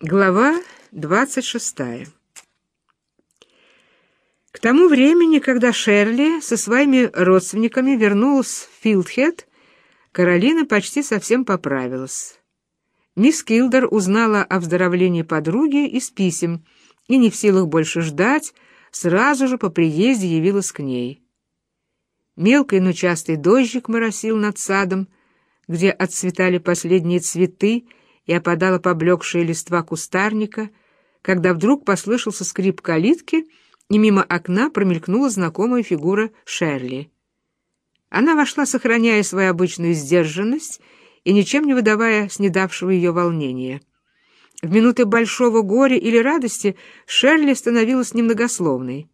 Глава 26. К тому времени, когда Шерли со своими родственниками вернулась в Филдхед, Каролина почти совсем поправилась. Мисс Килдер узнала о выздоровлении подруги из писем и, не в силах больше ждать, сразу же по приезде явилась к ней. Мелкий, но частый дождик моросил над садом, где отцветали последние цветы, и опадала поблекшая листва кустарника, когда вдруг послышался скрип калитки, и мимо окна промелькнула знакомая фигура Шерли. Она вошла, сохраняя свою обычную сдержанность и ничем не выдавая снедавшего ее волнения. В минуты большого горя или радости Шерли становилась немногословной.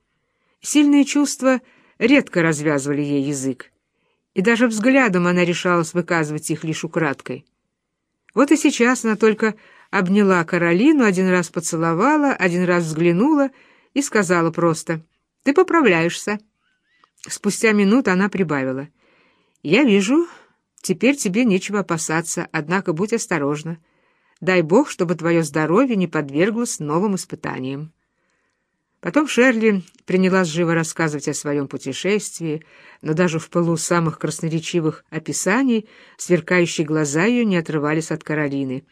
Сильные чувства редко развязывали ей язык, и даже взглядом она решалась выказывать их лишь украдкой. Вот и сейчас она только обняла Каролину, один раз поцеловала, один раз взглянула и сказала просто «Ты поправляешься». Спустя минуту она прибавила «Я вижу, теперь тебе нечего опасаться, однако будь осторожна. Дай Бог, чтобы твое здоровье не подверглось новым испытаниям». Потом Шерли принялась живо рассказывать о своем путешествии, но даже в пылу самых красноречивых описаний сверкающие глаза ее не отрывались от Каролины.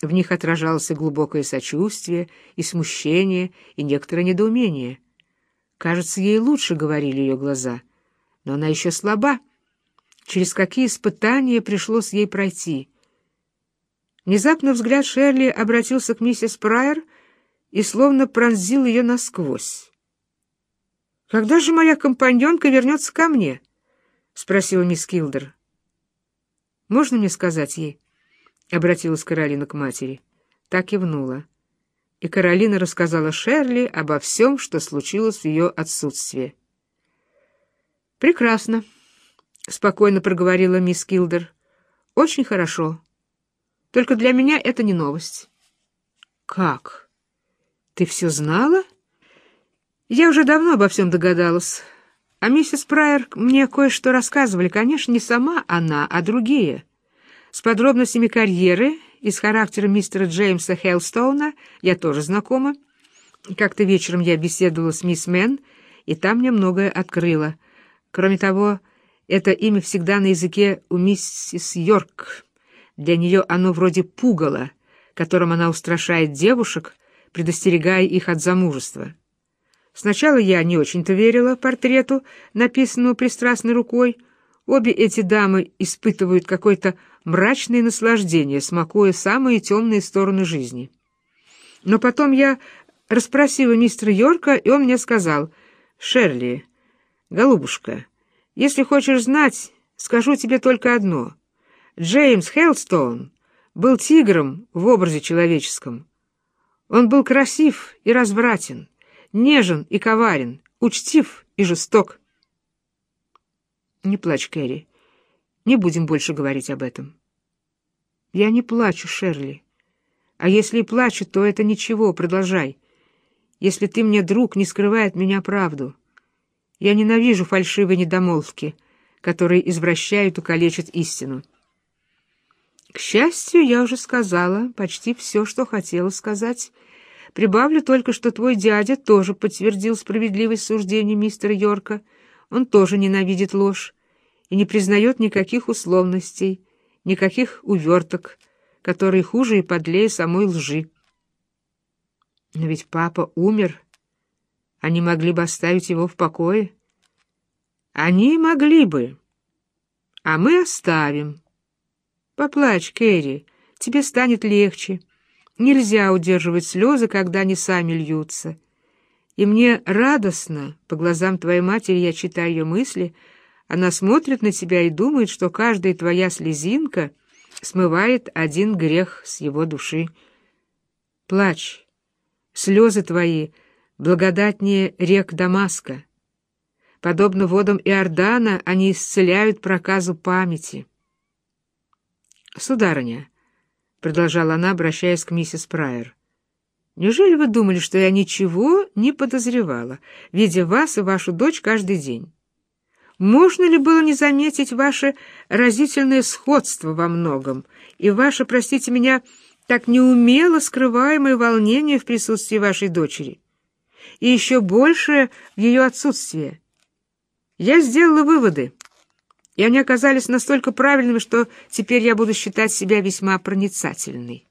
В них отражалось и глубокое сочувствие, и смущение, и некоторое недоумение. Кажется, ей лучше говорили ее глаза, но она еще слаба. Через какие испытания пришлось ей пройти? Внезапно взгляд Шерли обратился к миссис Прайер — и словно пронзил ее насквозь. «Когда же моя компаньонка вернется ко мне?» — спросила мисс Килдер. «Можно мне сказать ей?» — обратилась Каролина к матери. Так кивнула. И Каролина рассказала Шерли обо всем, что случилось в ее отсутствии. «Прекрасно», — спокойно проговорила мисс Килдер. «Очень хорошо. Только для меня это не новость». «Как?» «Ты все знала?» «Я уже давно обо всем догадалась. А миссис Прайер мне кое-что рассказывали. Конечно, не сама она, а другие. С подробностями карьеры и с характером мистера Джеймса Хелстоуна я тоже знакома. Как-то вечером я беседовала с мисс Мэн, и там мне многое открыла. Кроме того, это имя всегда на языке у миссис Йорк. Для нее оно вроде пугало, которым она устрашает девушек, предостерегая их от замужества. Сначала я не очень-то верила портрету, написанному пристрастной рукой. Обе эти дамы испытывают какое-то мрачное наслаждение, смакуя самые темные стороны жизни. Но потом я расспросила мистера Йорка, и он мне сказал, «Шерли, голубушка, если хочешь знать, скажу тебе только одно. Джеймс Хелстоун был тигром в образе человеческом». Он был красив и развратен, нежен и коварен, учтив и жесток. Не плачь, Кэрри. Не будем больше говорить об этом. Я не плачу, Шерли. А если и плачу, то это ничего, продолжай. Если ты мне друг, не скрывай от меня правду. Я ненавижу фальшивые недомолвки, которые извращают и калечат истину. К счастью, я уже сказала почти все, что хотела сказать. Прибавлю только, что твой дядя тоже подтвердил справедливость суждений мистера Йорка. Он тоже ненавидит ложь и не признает никаких условностей, никаких уверток, которые хуже и подлее самой лжи. Но ведь папа умер. Они могли бы оставить его в покое. Они могли бы. А мы оставим. Поплачь, Кэрри, тебе станет легче. Нельзя удерживать слезы, когда они сами льются. И мне радостно, по глазам твоей матери я читаю ее мысли, она смотрит на тебя и думает, что каждая твоя слезинка смывает один грех с его души. Плачь. Слезы твои благодатнее рек Дамаска. Подобно водам Иордана, они исцеляют проказу памяти. Сударыня, — продолжала она, обращаясь к миссис Прайер, — неужели вы думали, что я ничего не подозревала, видя вас и вашу дочь каждый день? Можно ли было не заметить ваше разительное сходство во многом и ваше, простите меня, так неумело скрываемое волнение в присутствии вашей дочери, и еще больше в ее отсутствие. Я сделала выводы, и они оказались настолько правильными, что теперь я буду считать себя весьма проницательной.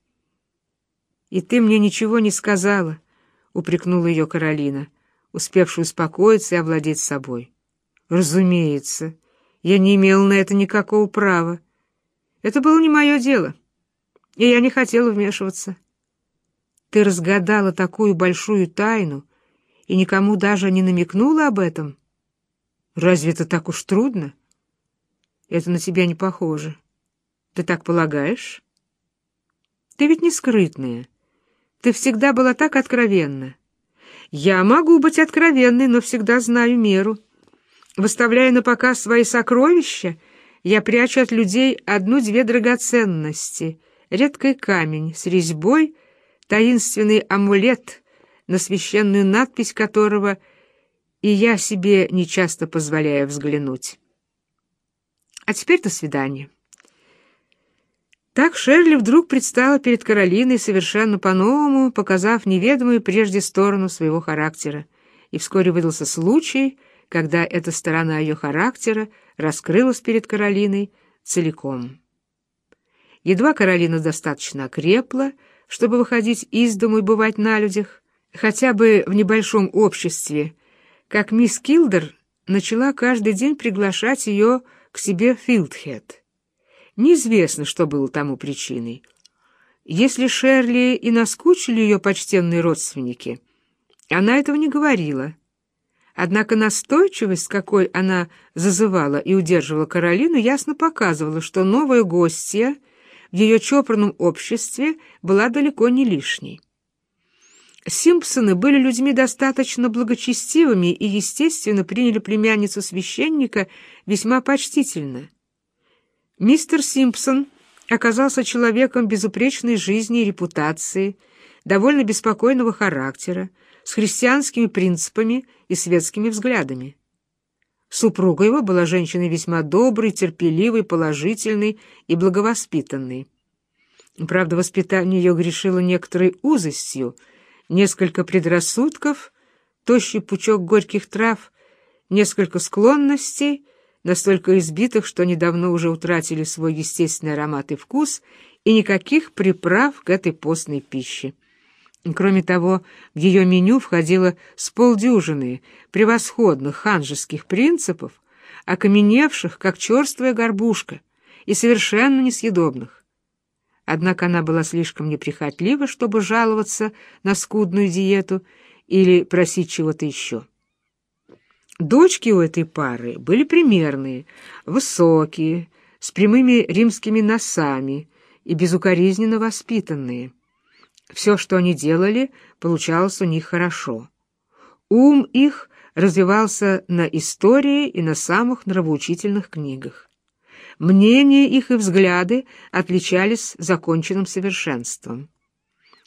«И ты мне ничего не сказала», — упрекнула ее Каролина, успевшая успокоиться и овладеть собой. «Разумеется, я не имела на это никакого права. Это было не мое дело, и я не хотела вмешиваться. Ты разгадала такую большую тайну и никому даже не намекнула об этом. Разве это так уж трудно? Это на тебя не похоже. Ты так полагаешь? Ты ведь не скрытная. Ты всегда была так откровенна. Я могу быть откровенной, но всегда знаю меру. Выставляя на показ свои сокровища, я прячу от людей одну-две драгоценности, редкий камень с резьбой, таинственный амулет, на священную надпись которого и я себе нечасто позволяю взглянуть. А теперь до свидания. Так Шерли вдруг предстала перед Каролиной совершенно по-новому, показав неведомую прежде сторону своего характера, и вскоре выдался случай, когда эта сторона ее характера раскрылась перед Каролиной целиком. Едва Каролина достаточно окрепла, чтобы выходить из дому и бывать на людях, хотя бы в небольшом обществе, как мисс Килдер начала каждый день приглашать ее к себе Филдхед. Неизвестно, что было тому причиной. Если Шерли и наскучили ее почтенные родственники, она этого не говорила. Однако настойчивость, какой она зазывала и удерживала Каролину, ясно показывала, что новая гостья в ее чопорном обществе была далеко не лишней. Симпсоны были людьми достаточно благочестивыми и, естественно, приняли племянницу священника весьма почтительно. Мистер Симпсон оказался человеком безупречной жизни и репутации, довольно беспокойного характера, с христианскими принципами и светскими взглядами. Супруга его была женщиной весьма доброй, терпеливой, положительной и благовоспитанной. Правда, воспитание ее грешило некоторой узостью, несколько предрассудков, тощий пучок горьких трав, несколько склонностей — настолько избитых, что недавно уже утратили свой естественный аромат и вкус, и никаких приправ к этой постной пище. Кроме того, в ее меню входило с полдюжины превосходных ханжеских принципов, окаменевших, как черствая горбушка, и совершенно несъедобных. Однако она была слишком неприхотлива, чтобы жаловаться на скудную диету или просить чего-то еще. Дочки у этой пары были примерные, высокие, с прямыми римскими носами и безукоризненно воспитанные. Все, что они делали, получалось у них хорошо. Ум их развивался на истории и на самых нравоучительных книгах. Мнения их и взгляды отличались законченным совершенством.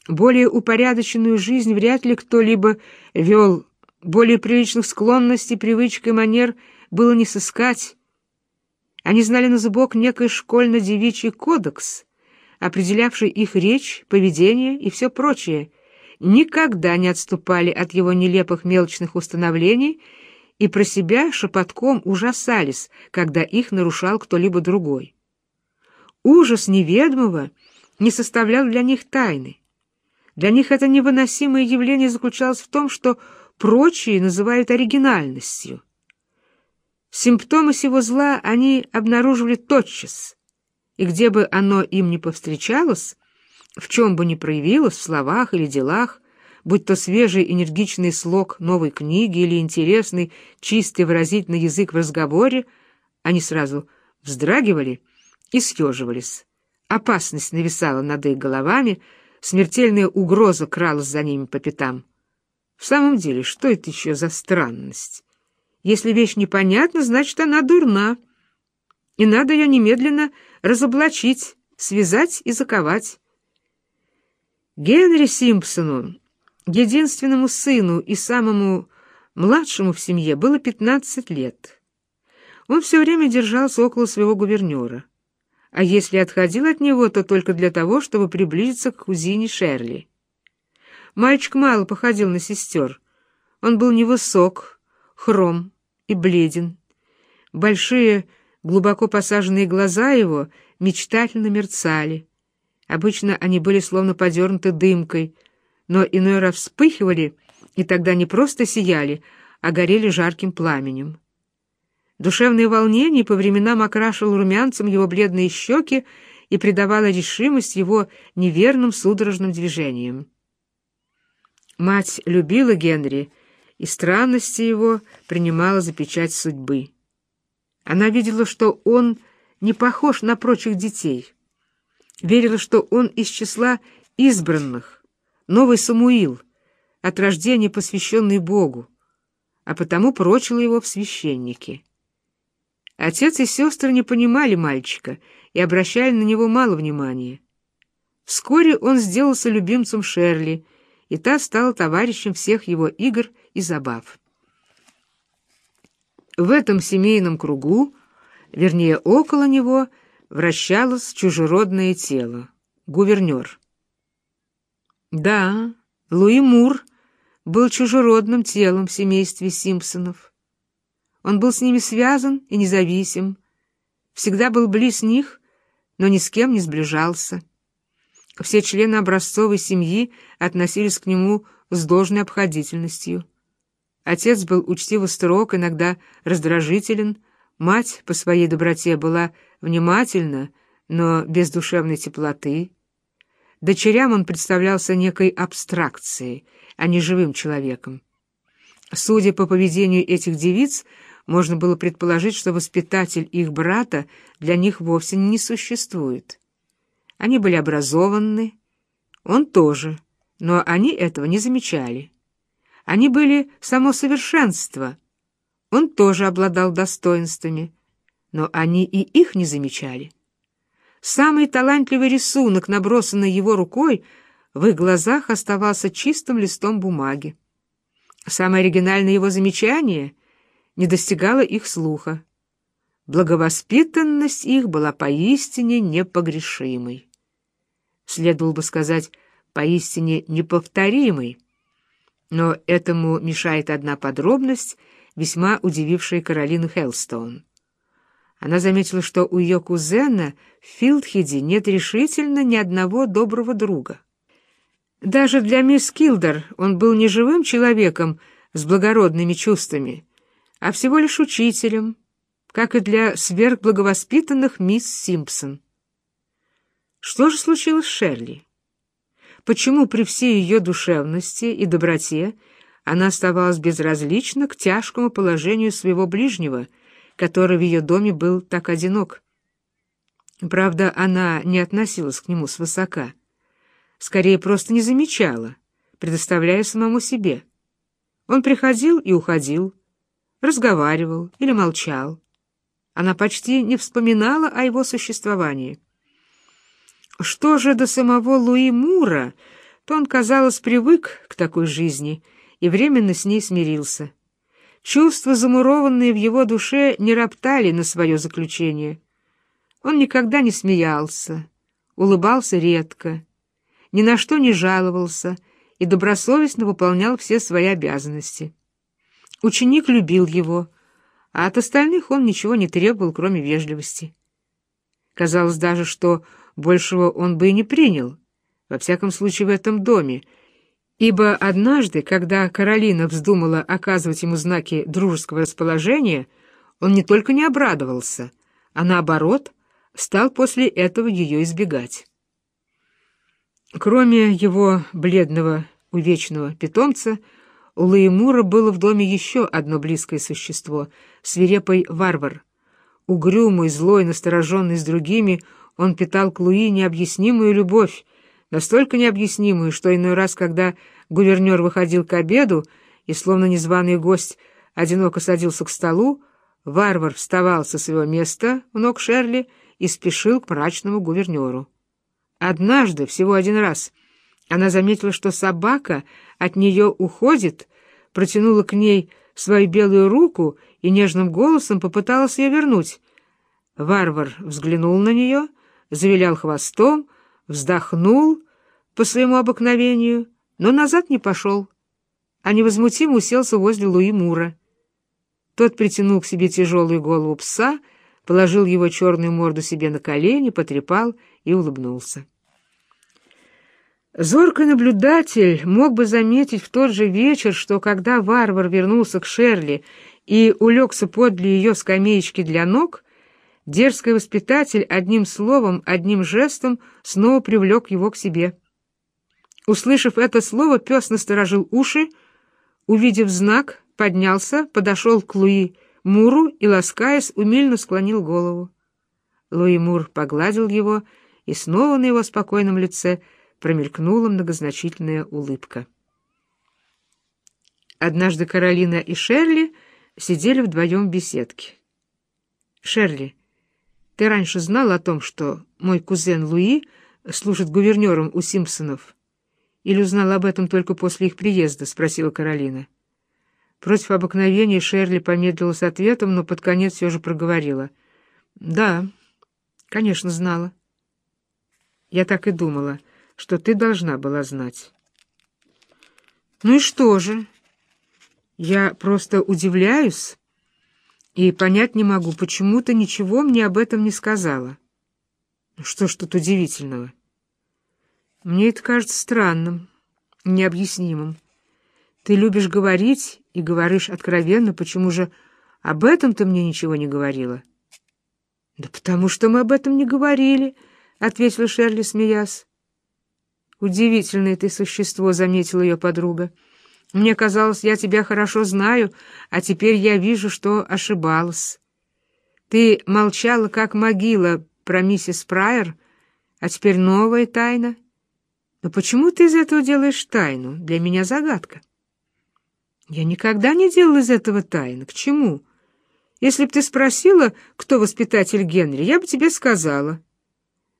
Более упорядоченную жизнь вряд ли кто-либо вел более приличных склонностей, привычек и манер было не сыскать. Они знали на зубок некий школьно-девичий кодекс, определявший их речь, поведение и все прочее, никогда не отступали от его нелепых мелочных установлений и про себя шепотком ужасались, когда их нарушал кто-либо другой. Ужас неведомого не составлял для них тайны. Для них это невыносимое явление заключалось в том, что прочие называют оригинальностью. Симптомы сего зла они обнаруживали тотчас, и где бы оно им ни повстречалось, в чем бы ни проявилось, в словах или делах, будь то свежий энергичный слог новой книги или интересный, чистый выразительный язык в разговоре, они сразу вздрагивали и съеживались. Опасность нависала над их головами, смертельная угроза кралась за ними по пятам. В самом деле, что это еще за странность? Если вещь непонятна, значит, она дурна, и надо ее немедленно разоблачить, связать и заковать. Генри Симпсону, единственному сыну и самому младшему в семье, было 15 лет. Он все время держался около своего гувернера. а если отходил от него, то только для того, чтобы приблизиться к кузине Шерли. Мальчик мало походил на сестер. Он был невысок, хром и бледен. Большие, глубоко посаженные глаза его мечтательно мерцали. Обычно они были словно подернуты дымкой, но иной раз вспыхивали, и тогда не просто сияли, а горели жарким пламенем. Душевное волнение по временам окрашивало румянцем его бледные щеки и придавало решимость его неверным судорожным движениям. Мать любила Генри, и странности его принимала за печать судьбы. Она видела, что он не похож на прочих детей. Верила, что он из числа избранных, новый Самуил, от рождения посвященный Богу, а потому прочила его в священники. Отец и сестры не понимали мальчика и обращали на него мало внимания. Вскоре он сделался любимцем Шерли, и та стала товарищем всех его игр и забав. В этом семейном кругу, вернее, около него, вращалось чужеродное тело — гувернер. Да, Луи Мур был чужеродным телом в семействе Симпсонов. Он был с ними связан и независим, всегда был близ них, но ни с кем не сближался. Все члены образцовой семьи относились к нему с должной обходительностью. Отец был учтиво строг, иногда раздражителен, мать по своей доброте была внимательна, но без душевной теплоты. Дочерям он представлялся некой абстракцией, а не живым человеком. Судя по поведению этих девиц, можно было предположить, что воспитатель их брата для них вовсе не существует. Они были образованы, он тоже, но они этого не замечали. Они были само совершенство, он тоже обладал достоинствами, но они и их не замечали. Самый талантливый рисунок, набросанный его рукой, в их глазах оставался чистым листом бумаги. Самое оригинальное его замечание не достигало их слуха. Благовоспитанность их была поистине непогрешимой. Следовало бы сказать, поистине неповторимой. Но этому мешает одна подробность, весьма удивившая Каролину Хелстоун. Она заметила, что у ее кузена в Филдхеде нет решительно ни одного доброго друга. Даже для мисс Килдер он был не живым человеком с благородными чувствами, а всего лишь учителем, как и для сверхблаговоспитанных мисс Симпсон. Что же случилось с Шерли? Почему при всей ее душевности и доброте она оставалась безразлична к тяжкому положению своего ближнего, который в ее доме был так одинок? Правда, она не относилась к нему свысока скорее просто не замечала, предоставляя самому себе. Он приходил и уходил, разговаривал или молчал. Она почти не вспоминала о его существовании. Что же до самого Луи Мура, то он, казалось, привык к такой жизни и временно с ней смирился. Чувства, замурованные в его душе, не роптали на свое заключение. Он никогда не смеялся, улыбался редко, ни на что не жаловался и добросовестно выполнял все свои обязанности. Ученик любил его, а от остальных он ничего не требовал, кроме вежливости. Казалось даже, что большего он бы и не принял, во всяком случае в этом доме, ибо однажды, когда Каролина вздумала оказывать ему знаки дружеского расположения, он не только не обрадовался, а наоборот, стал после этого ее избегать. Кроме его бледного, увечного питомца, у Лаимура было в доме еще одно близкое существо — свирепый варвар. Угрюмый, злой, настороженный с другими, он питал к Луи необъяснимую любовь, настолько необъяснимую, что иной раз, когда гувернер выходил к обеду и, словно незваный гость, одиноко садился к столу, варвар вставал со своего места в ног Шерли и спешил к мрачному гувернеру. Однажды, всего один раз, она заметила, что собака от нее уходит, протянула к ней свою белую руку и нежным голосом попыталась ее вернуть. Варвар взглянул на нее, завилял хвостом, вздохнул по своему обыкновению, но назад не пошел, а невозмутимо уселся возле Луи Мура. Тот притянул к себе тяжелую голову пса, положил его черную морду себе на колени, потрепал и улыбнулся. Зоркий наблюдатель мог бы заметить в тот же вечер, что когда варвар вернулся к Шерли и улегся подле ее скамеечки для ног, дерзкий воспитатель одним словом, одним жестом снова привлек его к себе. Услышав это слово, пес насторожил уши, увидев знак, поднялся, подошел к Луи Муру и, ласкаясь, умильно склонил голову. Луи Мур погладил его, и снова на его спокойном лице — промелькнула многозначительная улыбка. Однажды Каролина и Шерли сидели вдвоем в беседке. «Шерли, ты раньше знал о том, что мой кузен Луи служит гувернером у Симпсонов? Или узнал об этом только после их приезда?» — спросила Каролина. Против обыкновения Шерли помедлила с ответом, но под конец все же проговорила. «Да, конечно, знала». «Я так и думала» что ты должна была знать. Ну и что же? Я просто удивляюсь и понять не могу, почему ты ничего мне об этом не сказала. Что ж тут удивительного? Мне это кажется странным, необъяснимым. Ты любишь говорить и говоришь откровенно, почему же об этом ты мне ничего не говорила? — Да потому что мы об этом не говорили, — ответила Шерли, смеясь. «Удивительное ты существо», — заметила ее подруга. «Мне казалось, я тебя хорошо знаю, а теперь я вижу, что ошибалась. Ты молчала, как могила, про миссис Прайер, а теперь новая тайна. Но почему ты из этого делаешь тайну? Для меня загадка». «Я никогда не делала из этого тайны. К чему? Если б ты спросила, кто воспитатель Генри, я бы тебе сказала.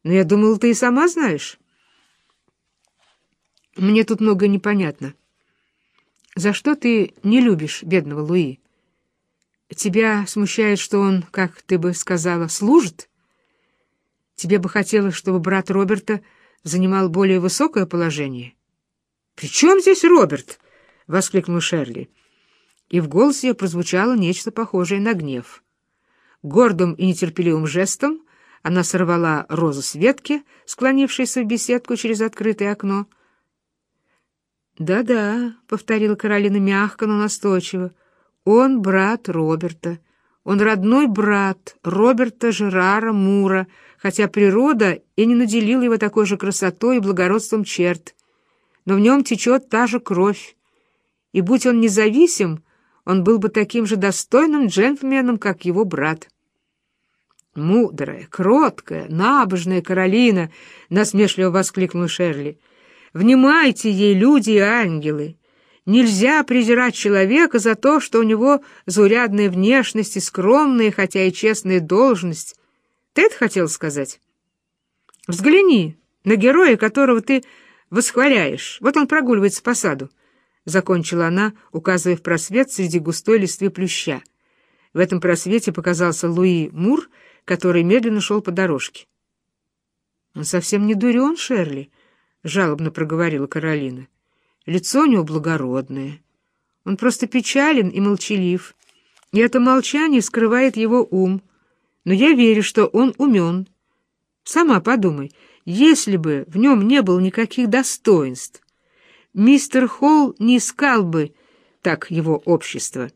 Но я думала, ты и сама знаешь». Мне тут много непонятно. За что ты не любишь бедного Луи? Тебя смущает, что он, как ты бы сказала, служит? Тебе бы хотелось, чтобы брат Роберта занимал более высокое положение? — При чем здесь Роберт? — воскликнул Шерли. И в голосе ее прозвучало нечто похожее на гнев. Гордым и нетерпеливым жестом она сорвала розу с ветки, склонившейся в беседку через открытое окно, — «Да-да», — повторила Каролина мягко, но настойчиво, — «он брат Роберта. Он родной брат Роберта Жерара Мура, хотя природа и не наделила его такой же красотой и благородством черт. Но в нем течет та же кровь. И будь он независим, он был бы таким же достойным джентльменом, как его брат». «Мудрая, кроткая, набожная Каролина!» — насмешливо воскликнул Шерли — Внимайте ей, люди и ангелы! Нельзя презирать человека за то, что у него заурядная внешность и скромная, хотя и честная должность. Ты это хотел сказать? Взгляни на героя, которого ты восхваляешь. Вот он прогуливается по саду. Закончила она, указывая в просвет среди густой листвы плюща. В этом просвете показался Луи Мур, который медленно шел по дорожке. «Он совсем не дурен, Шерли», — жалобно проговорила Каролина. Лицо у него благородное. Он просто печален и молчалив. И это молчание скрывает его ум. Но я верю, что он умен. Сама подумай, если бы в нем не было никаких достоинств, мистер Холл не искал бы так его общество.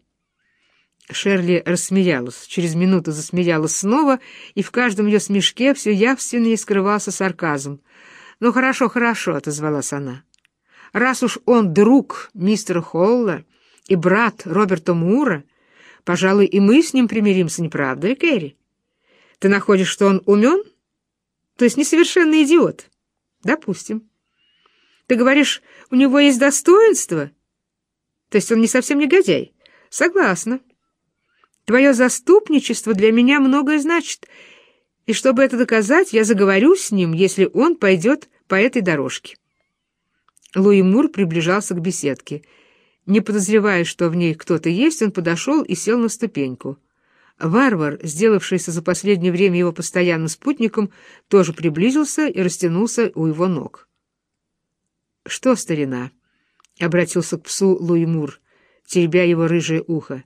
Шерли рассмеялась, через минуту засмеялась снова, и в каждом ее смешке все явственнее скрывался сарказм — «Ну, хорошо, хорошо», — отозвалась она. «Раз уж он друг мистера Холла и брат Роберта Мура, пожалуй, и мы с ним примиримся, не правда ли, Кэрри? Ты находишь, что он умен? То есть несовершенный идиот? Допустим. Ты говоришь, у него есть достоинство? То есть он не совсем негодяй? Согласна. Твое заступничество для меня многое значит — и чтобы это доказать, я заговорю с ним, если он пойдет по этой дорожке. Луи Мур приближался к беседке. Не подозревая, что в ней кто-то есть, он подошел и сел на ступеньку. Варвар, сделавшийся за последнее время его постоянным спутником, тоже приблизился и растянулся у его ног. — Что, старина? — обратился к псу Луи Мур, теребя его рыжее ухо.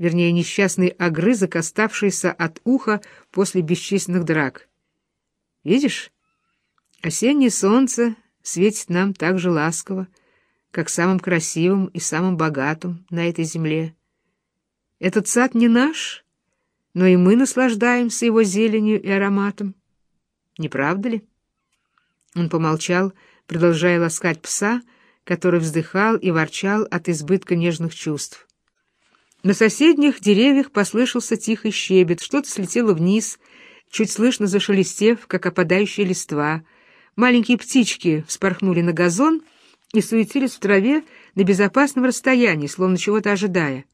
Вернее, несчастный огрызок, оставшийся от уха после бесчисленных драк. — Видишь, осеннее солнце светит нам так же ласково, как самым красивым и самым богатым на этой земле. Этот сад не наш, но и мы наслаждаемся его зеленью и ароматом. Не правда ли? Он помолчал, продолжая ласкать пса, который вздыхал и ворчал от избытка нежных чувств. На соседних деревьях послышался тихий щебет, что-то слетело вниз, чуть слышно зашелестев, как опадающая листва. Маленькие птички вспорхнули на газон и суетились в траве на безопасном расстоянии, словно чего-то ожидая.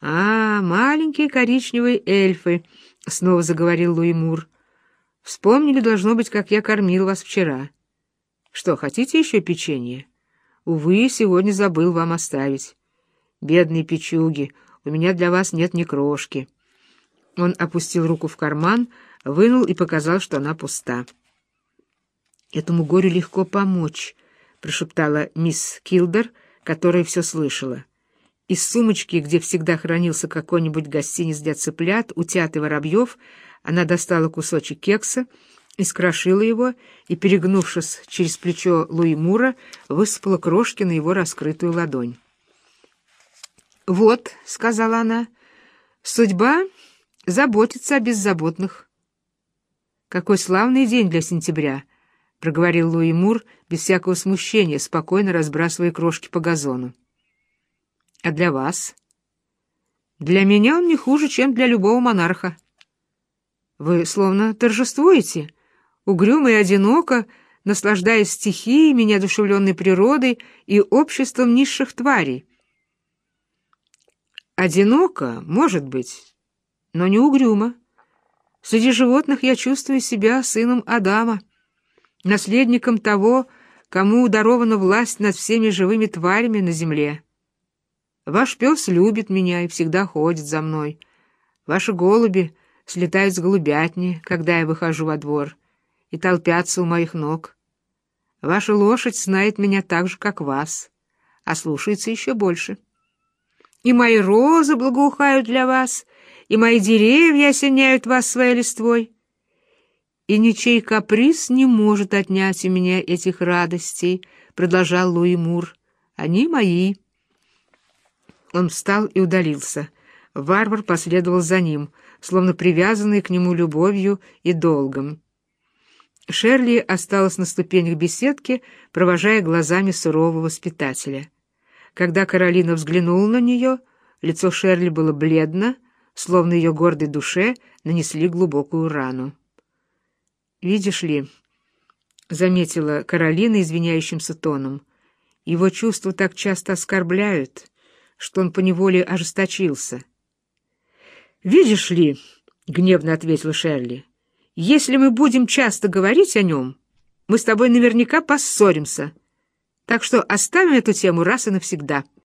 «А, маленькие коричневые эльфы», — снова заговорил Луи Мур. «Вспомнили, должно быть, как я кормил вас вчера. Что, хотите еще печенье? Увы, сегодня забыл вам оставить. Бедные печуги, у меня для вас нет ни крошки». Он опустил руку в карман, вынул и показал, что она пуста. «Этому горю легко помочь», — прошептала мисс Килдер, которая все слышала. Из сумочки, где всегда хранился какой-нибудь гостиниц для цыплят, утят и воробьев, она достала кусочек кекса, искрошила его и, перегнувшись через плечо Луи Мура, высыпала крошки на его раскрытую ладонь. «Вот», — сказала она, — «судьба заботится о беззаботных». «Какой славный день для сентября», — проговорил Луи Мур без всякого смущения, спокойно разбрасывая крошки по газону. А для вас? Для меня он не хуже, чем для любого монарха. Вы словно торжествуете, угрюмо и одиноко, наслаждаясь стихиями, неодушевленной природой и обществом низших тварей. Одиноко, может быть, но не угрюмо. Среди животных я чувствую себя сыном Адама, наследником того, кому дарована власть над всеми живыми тварями на земле. Ваш пес любит меня и всегда ходит за мной. Ваши голуби слетают с голубятни, когда я выхожу во двор, и толпятся у моих ног. Ваша лошадь знает меня так же, как вас, а слушается еще больше. И мои розы благоухают для вас, и мои деревья осеняют вас своей листвой. И ничей каприз не может отнять у меня этих радостей, — продолжал Луи Мур. Они мои. Он встал и удалился. Варвар последовал за ним, словно привязанный к нему любовью и долгом. Шерли осталась на ступенях беседки, провожая глазами сурового воспитателя. Когда Каролина взглянула на нее, лицо Шерли было бледно, словно ее гордой душе нанесли глубокую рану. «Видишь ли», — заметила Каролина извиняющимся тоном, — «его чувства так часто оскорбляют» что он поневоле ожесточился. «Видишь ли», — гневно ответил Шерли, — «если мы будем часто говорить о нем, мы с тобой наверняка поссоримся, так что оставим эту тему раз и навсегда».